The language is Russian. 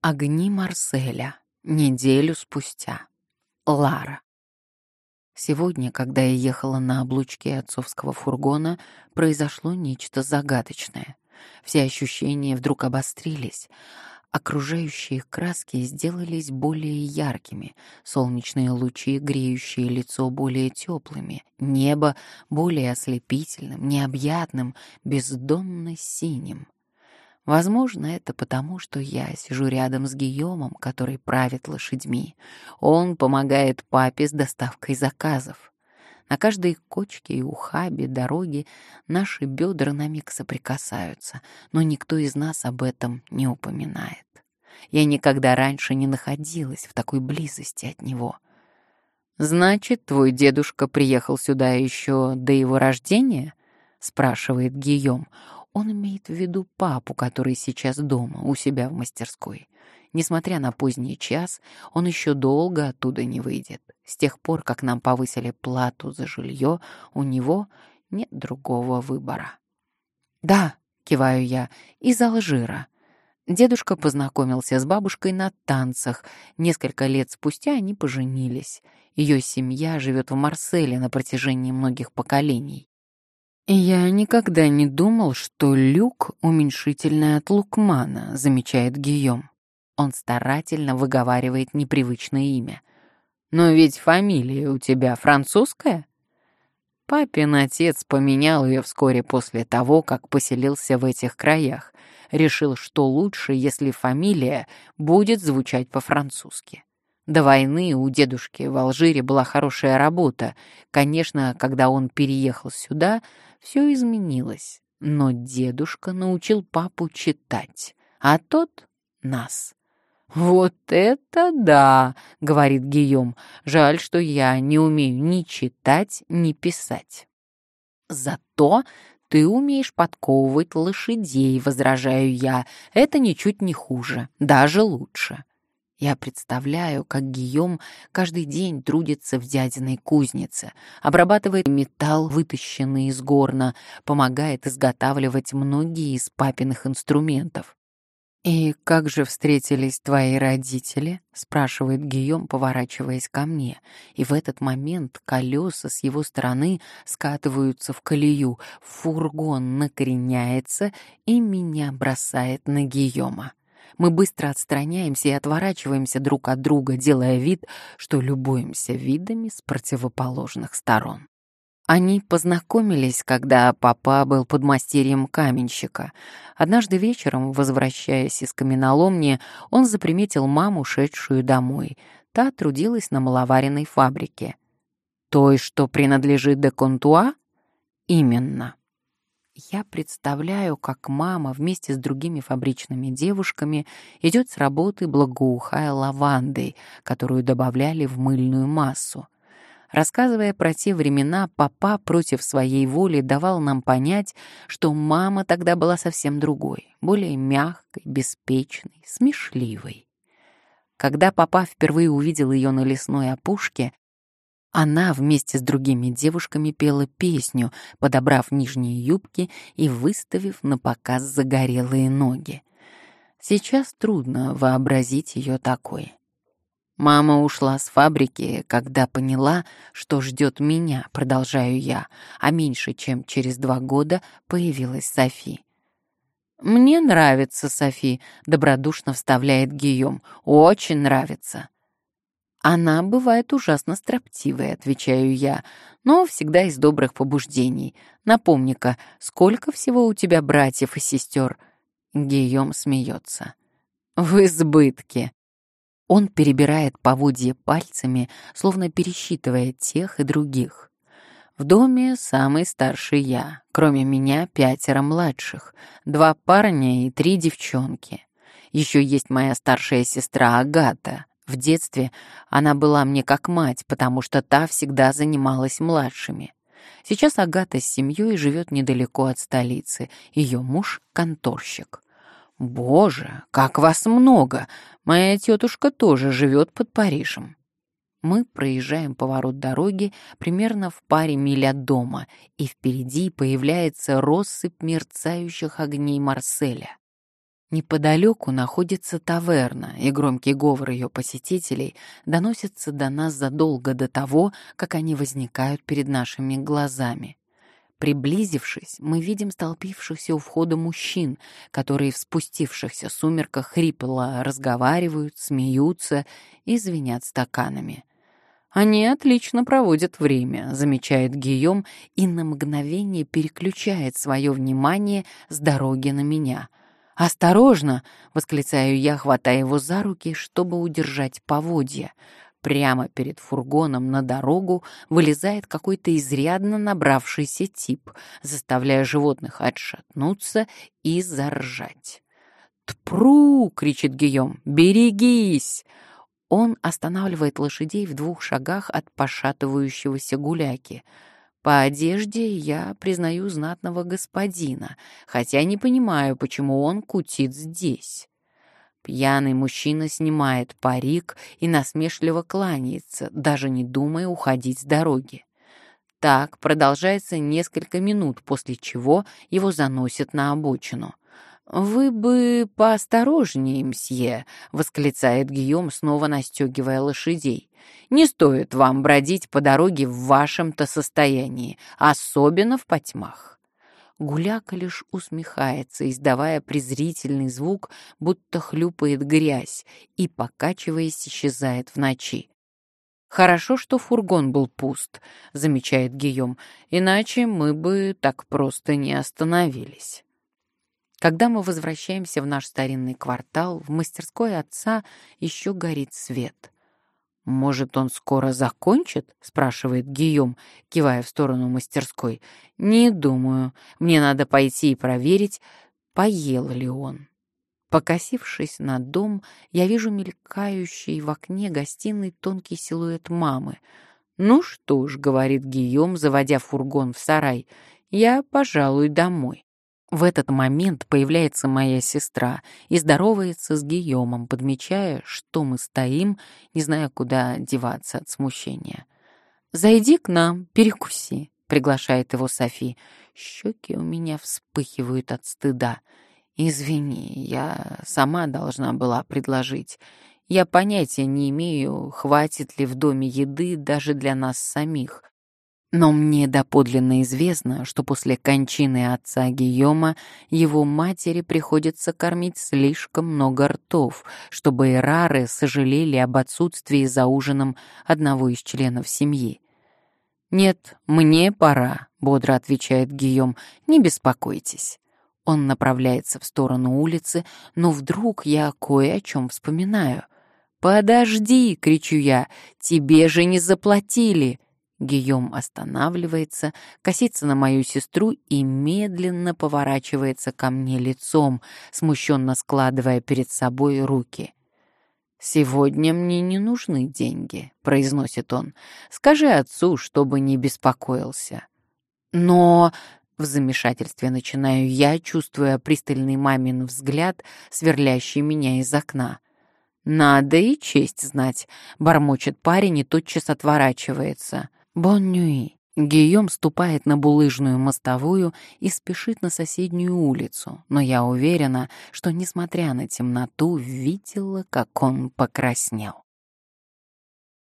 Огни Марселя. Неделю спустя. Лара. Сегодня, когда я ехала на облучке отцовского фургона, произошло нечто загадочное. Все ощущения вдруг обострились. Окружающие краски сделались более яркими, солнечные лучи, греющие лицо, более теплыми, небо более ослепительным, необъятным, бездонно синим. Возможно, это потому, что я сижу рядом с Гийомом, который правит лошадьми. Он помогает папе с доставкой заказов. На каждой кочке и ухабе дороги наши бедра на миг соприкасаются, но никто из нас об этом не упоминает. Я никогда раньше не находилась в такой близости от него. «Значит, твой дедушка приехал сюда еще до его рождения?» — спрашивает Гийом. Он имеет в виду папу, который сейчас дома, у себя в мастерской. Несмотря на поздний час, он еще долго оттуда не выйдет. С тех пор, как нам повысили плату за жилье, у него нет другого выбора. «Да», — киваю я, — «из Алжира». Дедушка познакомился с бабушкой на танцах. Несколько лет спустя они поженились. Ее семья живет в Марселе на протяжении многих поколений. «Я никогда не думал, что Люк — уменьшительное от Лукмана», — замечает Гийом. Он старательно выговаривает непривычное имя. «Но ведь фамилия у тебя французская?» Папин отец поменял ее вскоре после того, как поселился в этих краях. Решил, что лучше, если фамилия будет звучать по-французски. До войны у дедушки в Алжире была хорошая работа. Конечно, когда он переехал сюда, все изменилось. Но дедушка научил папу читать, а тот — нас. «Вот это да!» — говорит Гийом. «Жаль, что я не умею ни читать, ни писать». «Зато ты умеешь подковывать лошадей», — возражаю я. «Это ничуть не хуже, даже лучше». Я представляю, как Гийом каждый день трудится в дядиной кузнице, обрабатывает металл, вытащенный из горна, помогает изготавливать многие из папиных инструментов. «И как же встретились твои родители?» — спрашивает Гийом, поворачиваясь ко мне. И в этот момент колеса с его стороны скатываются в колею, фургон накреняется и меня бросает на Гийома. Мы быстро отстраняемся и отворачиваемся друг от друга, делая вид, что любуемся видами с противоположных сторон. Они познакомились, когда папа был подмастерьем каменщика. Однажды вечером, возвращаясь из каменоломни, он заприметил маму, шедшую домой. Та трудилась на маловаренной фабрике. «Той, что принадлежит де Контуа?» «Именно». Я представляю, как мама вместе с другими фабричными девушками идет с работы, благоухая лавандой, которую добавляли в мыльную массу. Рассказывая про те времена, папа против своей воли давал нам понять, что мама тогда была совсем другой, более мягкой, беспечной, смешливой. Когда папа впервые увидел ее на лесной опушке, она вместе с другими девушками пела песню, подобрав нижние юбки и выставив на показ загорелые ноги. Сейчас трудно вообразить ее такой. Мама ушла с фабрики, когда поняла, что ждет меня, продолжаю я, а меньше чем через два года появилась Софи. «Мне нравится Софи», — добродушно вставляет Гийом. «Очень нравится». «Она бывает ужасно строптивой», — отвечаю я, «но всегда из добрых побуждений. Напомни-ка, сколько всего у тебя братьев и сестер?» Гийом смеется. «В избытке». Он перебирает поводья пальцами, словно пересчитывая тех и других. В доме самый старший я, кроме меня пятеро младших, два парня и три девчонки. Еще есть моя старшая сестра Агата, в детстве она была мне как мать, потому что та всегда занималась младшими. Сейчас Агата с семьей живет недалеко от столицы. Ее муж — конторщик. «Боже, как вас много! Моя тетушка тоже живет под Парижем». Мы проезжаем поворот дороги примерно в паре миль от дома, и впереди появляется россыпь мерцающих огней Марселя. Неподалеку находится таверна, и громкий говор ее посетителей доносится до нас задолго до того, как они возникают перед нашими глазами. Приблизившись, мы видим столпившихся у входа мужчин, которые в спустившихся сумерках хрипло разговаривают, смеются и звенят стаканами. «Они отлично проводят время», — замечает Гийом и на мгновение переключает свое внимание с дороги на меня. «Осторожно!» — восклицаю я, хватая его за руки, чтобы удержать поводья. Прямо перед фургоном на дорогу вылезает какой-то изрядно набравшийся тип, заставляя животных отшатнуться и заржать. «Тпру!» — кричит Гийом. «Берегись!» Он останавливает лошадей в двух шагах от пошатывающегося гуляки. По одежде я признаю знатного господина, хотя не понимаю, почему он кутит здесь. Пьяный мужчина снимает парик и насмешливо кланяется, даже не думая уходить с дороги. Так продолжается несколько минут, после чего его заносят на обочину. «Вы бы поосторожнее, мсье», — восклицает Гийом, снова настегивая лошадей. «Не стоит вам бродить по дороге в вашем-то состоянии, особенно в потьмах». Гуляка лишь усмехается, издавая презрительный звук, будто хлюпает грязь, и, покачиваясь, исчезает в ночи. «Хорошо, что фургон был пуст», — замечает Гийом, «иначе мы бы так просто не остановились». Когда мы возвращаемся в наш старинный квартал, в мастерской отца еще горит свет. «Может, он скоро закончит?» — спрашивает Гийом, кивая в сторону мастерской. «Не думаю. Мне надо пойти и проверить, поел ли он». Покосившись на дом, я вижу мелькающий в окне гостиной тонкий силуэт мамы. «Ну что ж», — говорит Гийом, заводя фургон в сарай, — «я, пожалуй, домой». В этот момент появляется моя сестра и здоровается с Гийомом, подмечая, что мы стоим, не зная, куда деваться от смущения. «Зайди к нам, перекуси», — приглашает его Софи. Щеки у меня вспыхивают от стыда. «Извини, я сама должна была предложить. Я понятия не имею, хватит ли в доме еды даже для нас самих. Но мне доподлинно известно, что после кончины отца Гийома его матери приходится кормить слишком много ртов, чтобы эрары сожалели об отсутствии за ужином одного из членов семьи. «Нет, мне пора», — бодро отвечает Гийом, — «не беспокойтесь». Он направляется в сторону улицы, но вдруг я кое о чем вспоминаю. «Подожди!» — кричу я. «Тебе же не заплатили!» Гийом останавливается, косится на мою сестру и медленно поворачивается ко мне лицом, смущенно складывая перед собой руки. «Сегодня мне не нужны деньги», — произносит он. «Скажи отцу, чтобы не беспокоился». «Но...» — в замешательстве начинаю я, чувствуя пристальный мамин взгляд, сверлящий меня из окна. «Надо и честь знать», — бормочет парень и тотчас отворачивается. Боннюи. Гийом ступает на булыжную мостовую и спешит на соседнюю улицу, но я уверена, что, несмотря на темноту, видела, как он покраснел.